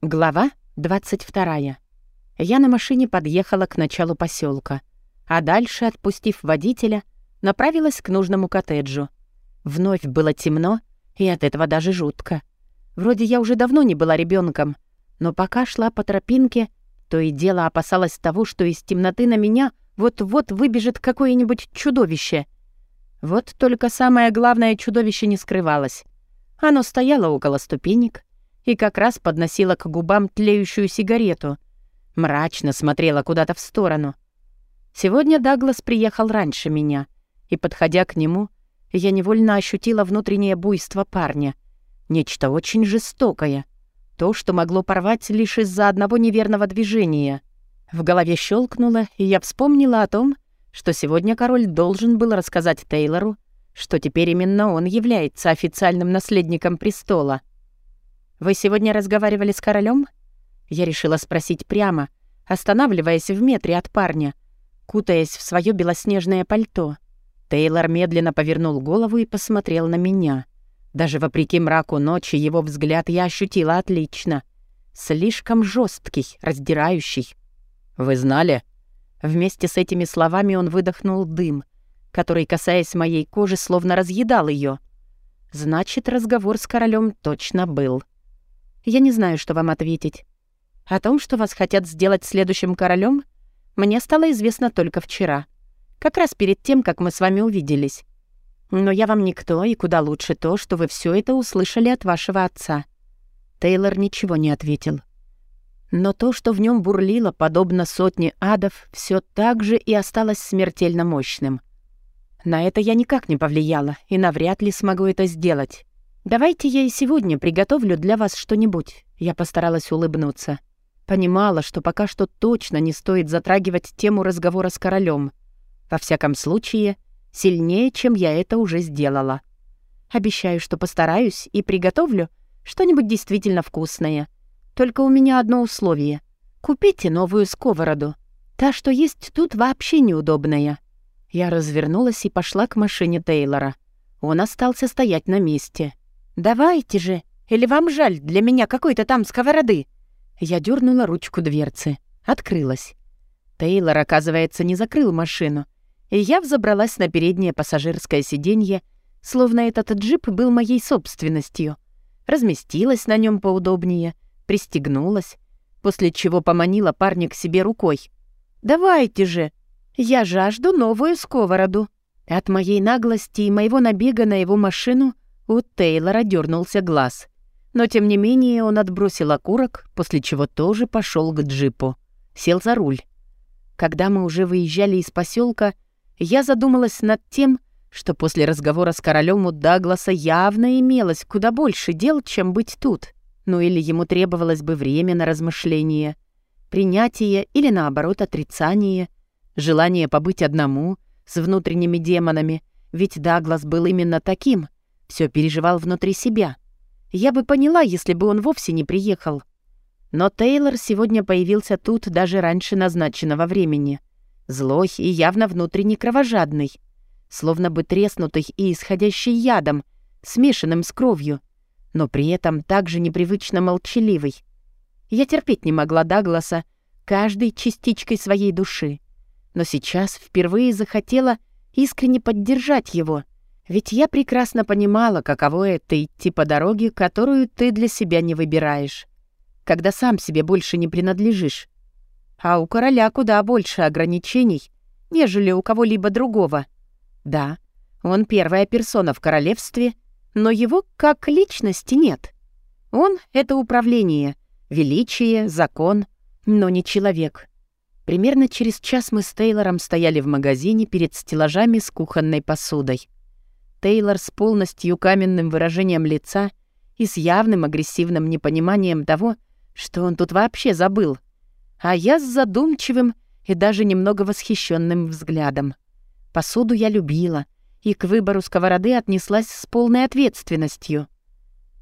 Глава 22. Я на машине подъехала к началу поселка, а дальше, отпустив водителя, направилась к нужному коттеджу. Вновь было темно, и от этого даже жутко. Вроде я уже давно не была ребенком, но пока шла по тропинке, то и дело опасалась того, что из темноты на меня вот-вот выбежит какое-нибудь чудовище. Вот только самое главное чудовище не скрывалось. Оно стояло около ступенек, и как раз подносила к губам тлеющую сигарету. Мрачно смотрела куда-то в сторону. Сегодня Даглас приехал раньше меня, и, подходя к нему, я невольно ощутила внутреннее буйство парня. Нечто очень жестокое. То, что могло порвать лишь из-за одного неверного движения. В голове щелкнуло, и я вспомнила о том, что сегодня король должен был рассказать Тейлору, что теперь именно он является официальным наследником престола. «Вы сегодня разговаривали с королем? Я решила спросить прямо, останавливаясь в метре от парня, кутаясь в свое белоснежное пальто. Тейлор медленно повернул голову и посмотрел на меня. Даже вопреки мраку ночи его взгляд я ощутила отлично. Слишком жесткий, раздирающий. «Вы знали?» Вместе с этими словами он выдохнул дым, который, касаясь моей кожи, словно разъедал ее. Значит, разговор с королем точно был. Я не знаю, что вам ответить. О том, что вас хотят сделать следующим королем, мне стало известно только вчера. Как раз перед тем, как мы с вами увиделись. Но я вам никто, и куда лучше то, что вы все это услышали от вашего отца». Тейлор ничего не ответил. Но то, что в нем бурлило, подобно сотне адов, все так же и осталось смертельно мощным. На это я никак не повлияла, и навряд ли смогу это сделать. «Давайте я и сегодня приготовлю для вас что-нибудь», — я постаралась улыбнуться. Понимала, что пока что точно не стоит затрагивать тему разговора с королем. Во всяком случае, сильнее, чем я это уже сделала. Обещаю, что постараюсь и приготовлю что-нибудь действительно вкусное. Только у меня одно условие. Купите новую сковороду. Та, что есть тут, вообще неудобная. Я развернулась и пошла к машине Тейлора. Он остался стоять на месте. «Давайте же! Или вам жаль для меня какой-то там сковороды?» Я дернула ручку дверцы. Открылась. Тейлор, оказывается, не закрыл машину. И я взобралась на переднее пассажирское сиденье, словно этот джип был моей собственностью. Разместилась на нем поудобнее, пристегнулась, после чего поманила парня к себе рукой. «Давайте же! Я жажду новую сковороду!» От моей наглости и моего набега на его машину у Тейлора дернулся глаз. Но тем не менее он отбросил окурок, после чего тоже пошел к джипу. Сел за руль. Когда мы уже выезжали из поселка, я задумалась над тем, что после разговора с королем у Дагласа явно имелось куда больше дел, чем быть тут. Ну или ему требовалось бы время на размышление, принятие или, наоборот, отрицание, желание побыть одному, с внутренними демонами, ведь Даглас был именно таким — все переживал внутри себя. Я бы поняла, если бы он вовсе не приехал. Но Тейлор сегодня появился тут даже раньше назначенного времени. Злой и явно внутренне кровожадный. Словно бы треснутый и исходящий ядом, смешанным с кровью, но при этом также непривычно молчаливый. Я терпеть не могла Дагласа каждой частичкой своей души. Но сейчас впервые захотела искренне поддержать его — ведь я прекрасно понимала, каково это идти по дороге, которую ты для себя не выбираешь, когда сам себе больше не принадлежишь. А у короля куда больше ограничений, нежели у кого-либо другого. Да, он первая персона в королевстве, но его как личности нет. Он — это управление, величие, закон, но не человек. Примерно через час мы с Тейлором стояли в магазине перед стеллажами с кухонной посудой. Тейлор с полностью каменным выражением лица и с явным агрессивным непониманием того, что он тут вообще забыл. А я с задумчивым и даже немного восхищенным взглядом. Посуду я любила и к выбору сковороды отнеслась с полной ответственностью.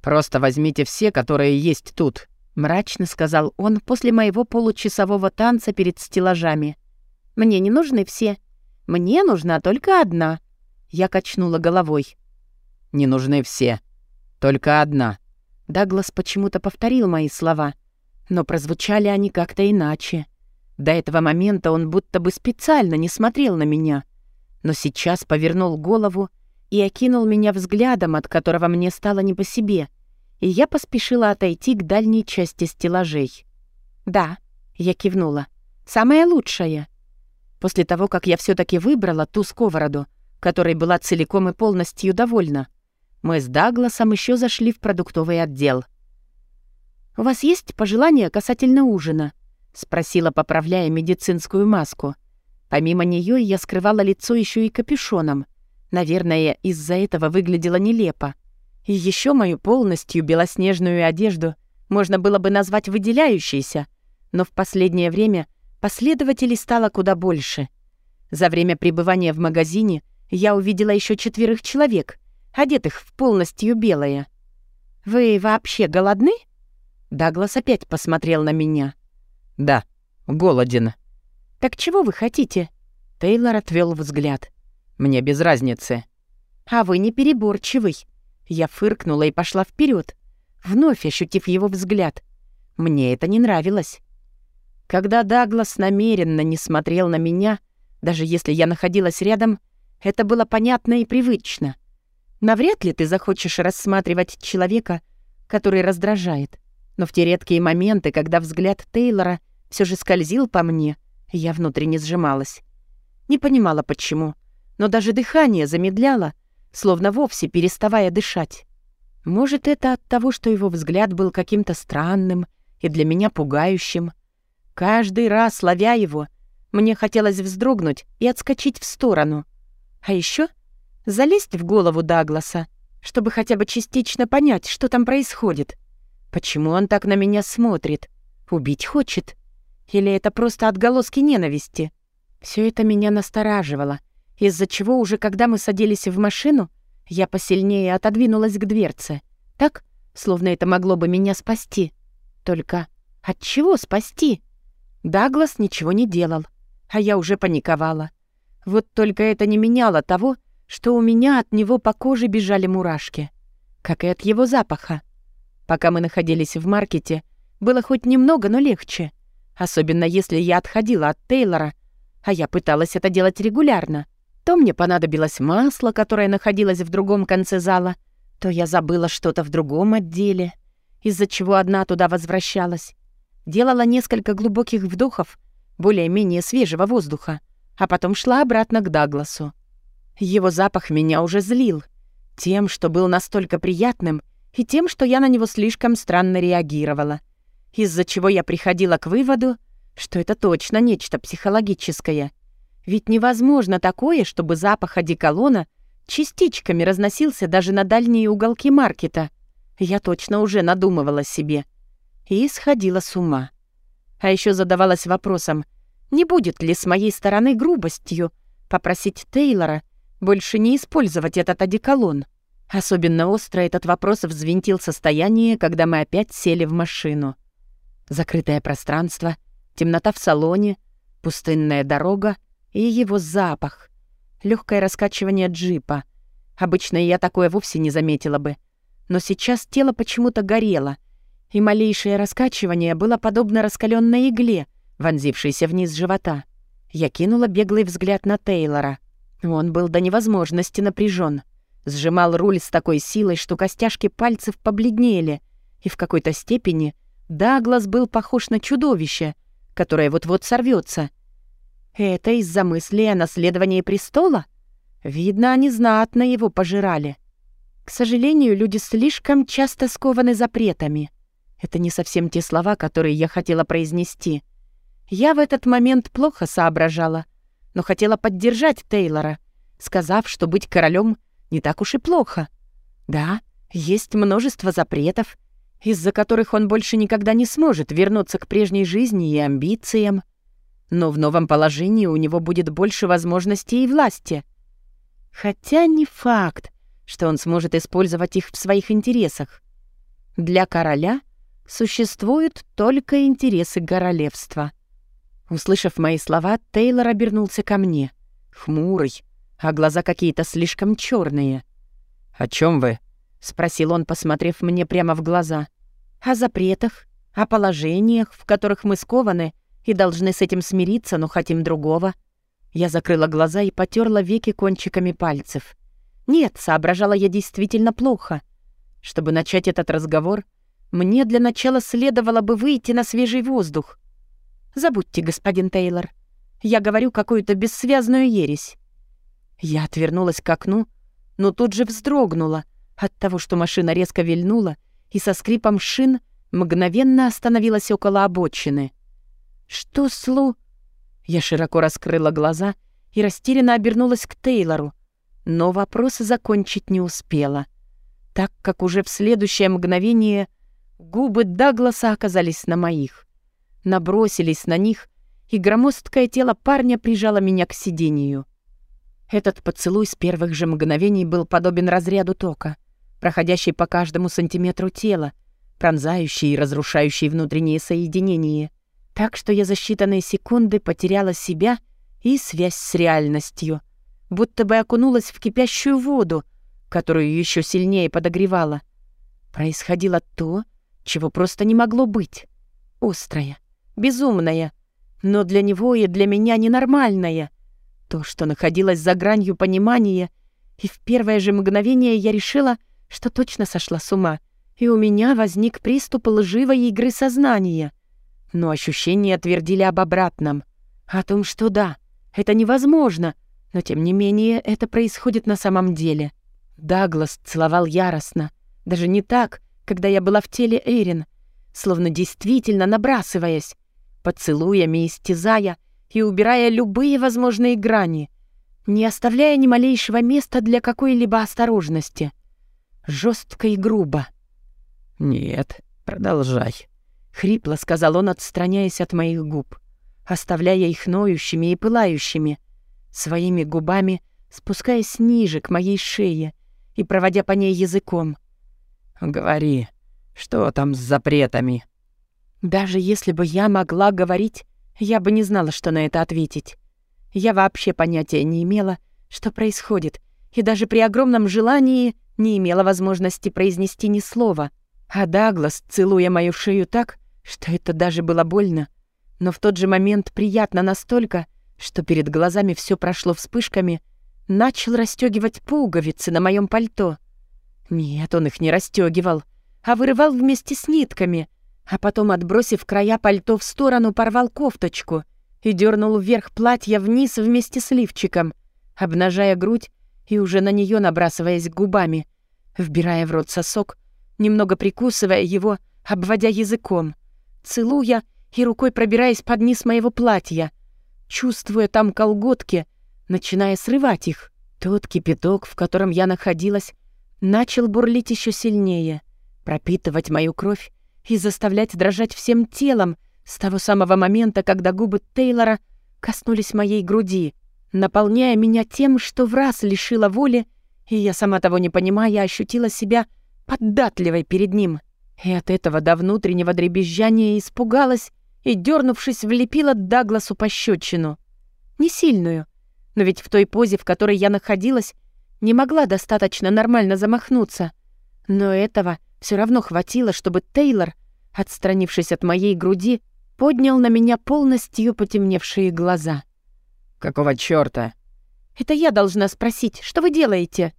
«Просто возьмите все, которые есть тут», — мрачно сказал он после моего получасового танца перед стеллажами. «Мне не нужны все. Мне нужна только одна», я качнула головой. «Не нужны все. Только одна». Даглас почему-то повторил мои слова, Но прозвучали они как-то иначе. До этого момента он будто бы специально не смотрел на меня. Но сейчас повернул голову и окинул меня взглядом, от которого мне стало не по себе, и я поспешила отойти к дальней части стеллажей. «Да», — я кивнула, — «самое лучшее». После того, как я все таки выбрала ту сковороду, которой была целиком и полностью довольна, мы с Дагласом еще зашли в продуктовый отдел. «У вас есть пожелания касательно ужина?» — спросила, поправляя медицинскую маску. Помимо нее я скрывала лицо еще и капюшоном. Наверное, из-за этого выглядело нелепо. И еще мою полностью белоснежную одежду можно было бы назвать выделяющейся, но в последнее время последователей стало куда больше. За время пребывания в магазине я увидела еще четверых человек, одетых в полностью белое. «Вы вообще голодны?» Даглас опять посмотрел на меня. «Да, голоден». «Так чего вы хотите?» Тейлор отвел взгляд. «Мне без разницы». «А вы не переборчивый». Я фыркнула и пошла вперед, вновь ощутив его взгляд. Мне это не нравилось. Когда Даглас намеренно не смотрел на меня, даже если я находилась рядом, это было понятно и привычно. Навряд ли ты захочешь рассматривать человека, который раздражает. Но в те редкие моменты, когда взгляд Тейлора все же скользил по мне, я внутренне сжималась. Не понимала, почему, но даже дыхание замедляло, словно вовсе переставая дышать. Может, это от того, что его взгляд был каким-то странным и для меня пугающим. Каждый раз, ловя его, мне хотелось вздрогнуть и отскочить в сторону. А еще залезть в голову Дагласа, чтобы хотя бы частично понять, что там происходит. Почему он так на меня смотрит? Убить хочет? Или это просто отголоски ненависти? Все это меня настораживало, из-за чего уже когда мы садились в машину, я посильнее отодвинулась к дверце. Так, словно это могло бы меня спасти. Только от чего спасти? Даглас ничего не делал, а я уже паниковала. Вот только это не меняло того, что у меня от него по коже бежали мурашки, как и от его запаха. Пока мы находились в маркете, было хоть немного, но легче. Особенно если я отходила от Тейлора, а я пыталась это делать регулярно. То мне понадобилось масло, которое находилось в другом конце зала, то я забыла что-то в другом отделе, из-за чего одна туда возвращалась. Делала несколько глубоких вдохов, более-менее свежего воздуха, а потом шла обратно к Дагласу. Его запах меня уже злил. Тем, что был настолько приятным, и тем, что я на него слишком странно реагировала. Из-за чего я приходила к выводу, что это точно нечто психологическое. Ведь невозможно такое, чтобы запах одеколона частичками разносился даже на дальние уголки маркета. Я точно уже надумывала себе. И сходила с ума. А еще задавалась вопросом, не будет ли с моей стороны грубостью попросить Тейлора больше не использовать этот одеколон. Особенно остро этот вопрос взвинтил состояние, когда мы опять сели в машину. Закрытое пространство, темнота в салоне, пустынная дорога и его запах. Легкое раскачивание джипа. Обычно я такое вовсе не заметила бы. Но сейчас тело почему-то горело, и малейшее раскачивание было подобно раскаленной игле, вонзившейся вниз живота. Я кинула беглый взгляд на Тейлора — он был до невозможности напряжен, Сжимал руль с такой силой, что костяшки пальцев побледнели, и в какой-то степени Даглас был похож на чудовище, которое вот-вот сорвется. Это из-за мысли о наследовании престола? Видно, они знатно его пожирали. К сожалению, люди слишком часто скованы запретами. Это не совсем те слова, которые я хотела произнести. Я в этот момент плохо соображала — но хотела поддержать Тейлора, сказав, что быть королем не так уж и плохо. Да, есть множество запретов, из-за которых он больше никогда не сможет вернуться к прежней жизни и амбициям. Но в новом положении у него будет больше возможностей и власти. Хотя не факт, что он сможет использовать их в своих интересах. Для короля существуют только интересы королевства — Услышав мои слова, Тейлор обернулся ко мне. Хмурый, а глаза какие-то слишком черные. «О чем вы?» — спросил он, посмотрев мне прямо в глаза. «О запретах», о положениях, в которых мы скованы и должны с этим смириться, но хотим другого. Я закрыла глаза и потерла веки кончиками пальцев. Нет, соображала я действительно плохо. Чтобы начать этот разговор, мне для начала следовало бы выйти на свежий воздух. Забудьте, господин Тейлор. Я говорю какую-то бессвязную ересь. Я отвернулась к окну, но тут же вздрогнула от того, что машина резко вильнула и со скрипом шин мгновенно остановилась около обочины. «Что, Слу?» Я широко раскрыла глаза и растерянно обернулась к Тейлору, но вопрос закончить не успела, так как уже в следующее мгновение губы Дагласа оказались на моих. Набросились на них, и громоздкое тело парня прижало меня к сидению. Этот поцелуй с первых же мгновений был подобен разряду тока, проходящий по каждому сантиметру тела, пронзающий и разрушающий внутренние соединения, так что я за считанные секунды потеряла себя и связь с реальностью, будто бы окунулась в кипящую воду, которую еще сильнее подогревала. Происходило то, чего просто не могло быть. Острое, безумное, но для него и для меня ненормальное. То, что находилось за гранью понимания, и в первое же мгновение я решила, что точно сошла с ума — и у меня возник приступ лживой игры сознания. Но ощущения твердили об обратном. О том, что да, это невозможно, но тем не менее это происходит на самом деле. Даглас целовал яростно. Даже не так, когда я была в теле Эрин, словно действительно набрасываясь, поцелуями истязая и убирая любые возможные грани, не оставляя ни малейшего места для какой-либо осторожности. Жестко и грубо. «Нет, продолжай», — хрипло сказал он, отстраняясь от моих губ, оставляя их ноющими и пылающими, своими губами спускаясь ниже к моей шее и проводя по ней языком. «Говори, что там с запретами?» Даже если бы я могла говорить, я бы не знала, что на это ответить. Я вообще понятия не имела, что происходит, и даже при огромном желании не имела возможности произнести ни слова — а Даглас, целуя мою шею так, что это даже было больно, но в тот же момент приятно настолько, что перед глазами все прошло вспышками, начал расстегивать пуговицы на моем пальто. Нет, он их не расстегивал, а вырывал вместе с нитками, а потом, отбросив края пальто в сторону, порвал кофточку и дернул вверх платье вниз вместе с лифчиком, обнажая грудь и уже на нее набрасываясь губами, вбирая в рот сосок, немного прикусывая его, обводя языком, целуя и рукой пробираясь под низ моего платья, чувствуя там колготки, начиная срывать их. Тот кипяток, в котором я находилась, начал бурлить еще сильнее, пропитывать мою кровь и заставлять дрожать всем телом с того самого момента, когда губы Тейлора коснулись моей груди, наполняя меня тем, что в раз лишила воли, и я, сама того не понимая, ощутила себя податливой перед ним. И от этого до внутреннего дребезжания испугалась и, дернувшись, влепила Дагласу пощечину. Не сильную, но ведь в той позе, в которой я находилась, не могла достаточно нормально замахнуться. Но этого все равно хватило, чтобы Тейлор, отстранившись от моей груди, поднял на меня полностью потемневшие глаза. «Какого чёрта?» «Это я должна спросить, что вы делаете?»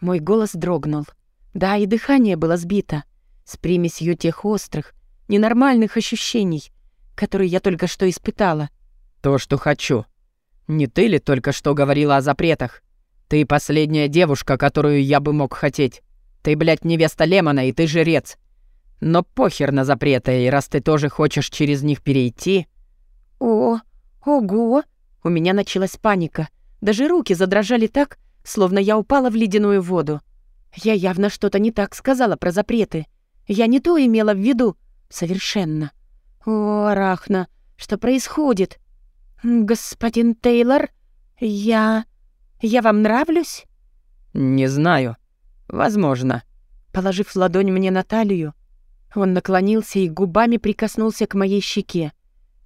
Мой голос дрогнул. Да, и дыхание было сбито, с примесью тех острых, ненормальных ощущений, которые я только что испытала. «То, что хочу. Не ты ли только что говорила о запретах? Ты последняя девушка, которую я бы мог хотеть. Ты, блядь, невеста Лемона, и ты жрец. Но похер на запреты, и раз ты тоже хочешь через них перейти...» «О, ого!» У меня началась паника. Даже руки задрожали так, словно я упала в ледяную воду. Я явно что-то не так сказала про запреты. Я не то имела в виду. Совершенно. О, Арахна, что происходит? Господин Тейлор, я... Я вам нравлюсь? Не знаю. Возможно. Положив ладонь мне на талию, он наклонился и губами прикоснулся к моей щеке.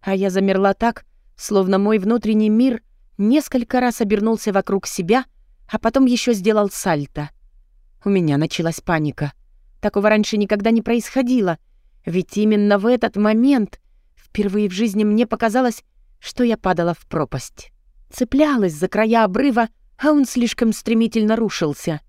А я замерла так, словно мой внутренний мир несколько раз обернулся вокруг себя, а потом еще сделал сальто. У меня началась паника. Такого раньше никогда не происходило. Ведь именно в этот момент впервые в жизни мне показалось, что я падала в пропасть. Цеплялась за края обрыва, а он слишком стремительно рушился.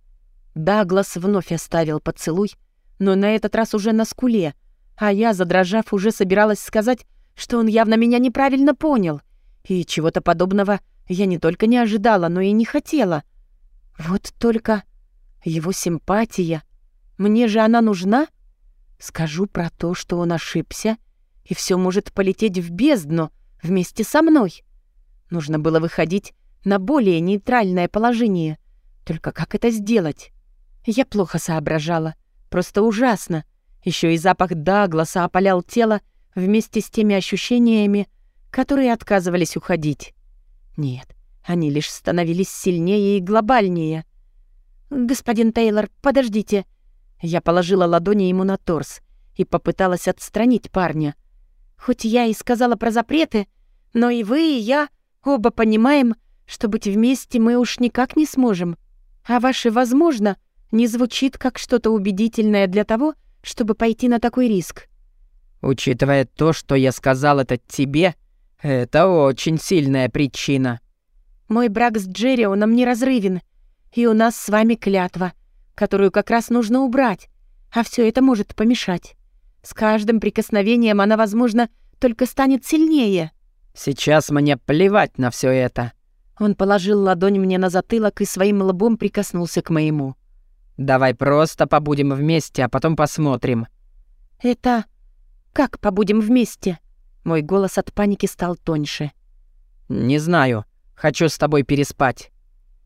Даглас вновь оставил поцелуй, но на этот раз уже на скуле, а я, задрожав, уже собиралась сказать, что он явно меня неправильно понял. И чего-то подобного я не только не ожидала, но и не хотела. Вот только его симпатия. Мне же она нужна? Скажу про то, что он ошибся, и все может полететь в бездну вместе со мной. Нужно было выходить на более нейтральное положение. Только как это сделать? Я плохо соображала. Просто ужасно. Еще и запах Дагласа опалял тело вместе с теми ощущениями, которые отказывались уходить. Нет, они лишь становились сильнее и глобальнее. «Господин Тейлор, подождите». Я положила ладони ему на торс и попыталась отстранить парня. Хоть я и сказала про запреты, но и вы, и я оба понимаем, что быть вместе мы уж никак не сможем. А ваше «возможно» не звучит как что-то убедительное для того, чтобы пойти на такой риск. Учитывая то, что я сказал это тебе, это очень сильная причина. Мой брак с Джеррионом не разрывен, и у нас с вами клятва, которую как раз нужно убрать, а все это может помешать. С каждым прикосновением она, возможно, только станет сильнее. Сейчас мне плевать на все это. Он положил ладонь мне на затылок и своим лбом прикоснулся к моему. «Давай просто побудем вместе, а потом посмотрим». «Это... как побудем вместе?» Мой голос от паники стал тоньше. «Не знаю. Хочу с тобой переспать».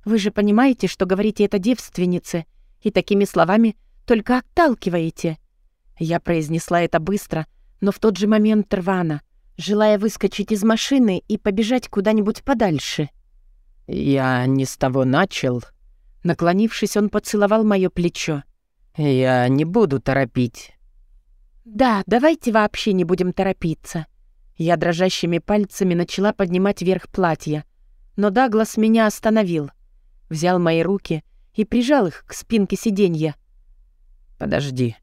«Вы же понимаете, что говорите это девственнице, и такими словами только отталкиваете». Я произнесла это быстро, но в тот же момент рвано, желая выскочить из машины и побежать куда-нибудь подальше. «Я не с того начал». Наклонившись, он поцеловал моё плечо. «Я не буду торопить». «Да, давайте вообще не будем торопиться». Я дрожащими пальцами начала поднимать вверх платья, но Даглас меня остановил. Взял мои руки и прижал их к спинке сиденья. «Подожди».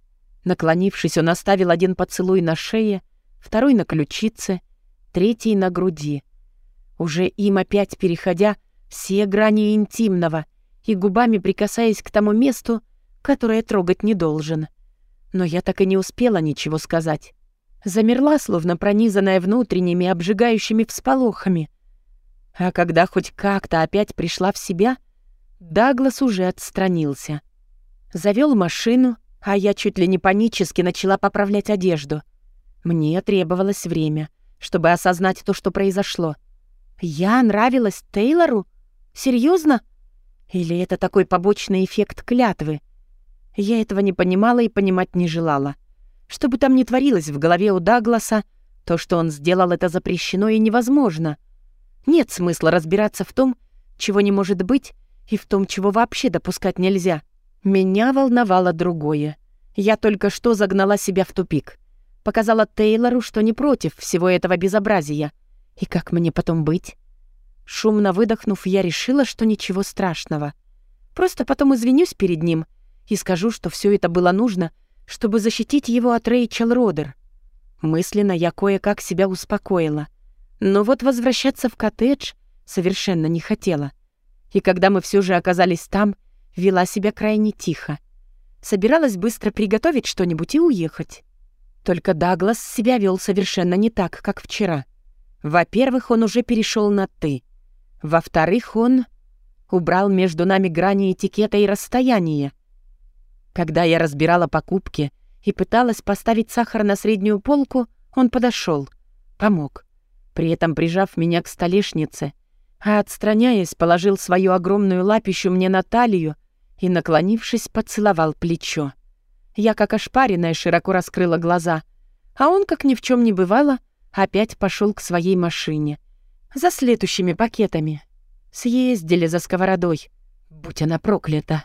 Наклонившись, он оставил один поцелуй на шее, второй на ключице, третий на груди. Уже им опять переходя все грани интимного и губами прикасаясь к тому месту, которое трогать не должен. Но я так и не успела ничего сказать. Замерла, словно пронизанная внутренними обжигающими всполохами. А когда хоть как-то опять пришла в себя, Даглас уже отстранился. Завел машину, а я чуть ли не панически начала поправлять одежду. Мне требовалось время, чтобы осознать то, что произошло. Я нравилась Тейлору? Серьезно? Или это такой побочный эффект клятвы? Я этого не понимала и понимать не желала. Что бы там ни творилось в голове у Дагласа, то, что он сделал, это запрещено и невозможно. Нет смысла разбираться в том, чего не может быть, и в том, чего вообще допускать нельзя. Меня волновало другое. Я только что загнала себя в тупик. Показала Тейлору, что не против всего этого безобразия. И как мне потом быть? Шумно выдохнув, я решила, что ничего страшного. Просто потом извинюсь перед ним и скажу, что все это было нужно, чтобы защитить его от Рэйчел Родер. Мысленно я кое-как себя успокоила. Но вот возвращаться в коттедж совершенно не хотела. И когда мы все же оказались там, вела себя крайне тихо. Собиралась быстро приготовить что-нибудь и уехать. Только Даглас себя вел совершенно не так, как вчера. Во-первых, он уже перешел на «ты». Во-вторых, он убрал между нами грани этикета и расстояния. Когда я разбирала покупки и пыталась поставить сахар на среднюю полку, он подошел, помог, при этом прижав меня к столешнице, а отстраняясь, положил свою огромную лапищу мне на талию и, наклонившись, поцеловал плечо. Я, как ошпаренная, широко раскрыла глаза, а он, как ни в чем не бывало, опять пошел к своей машине — за следующими пакетами. Съездили за сковородой. Будь она проклята.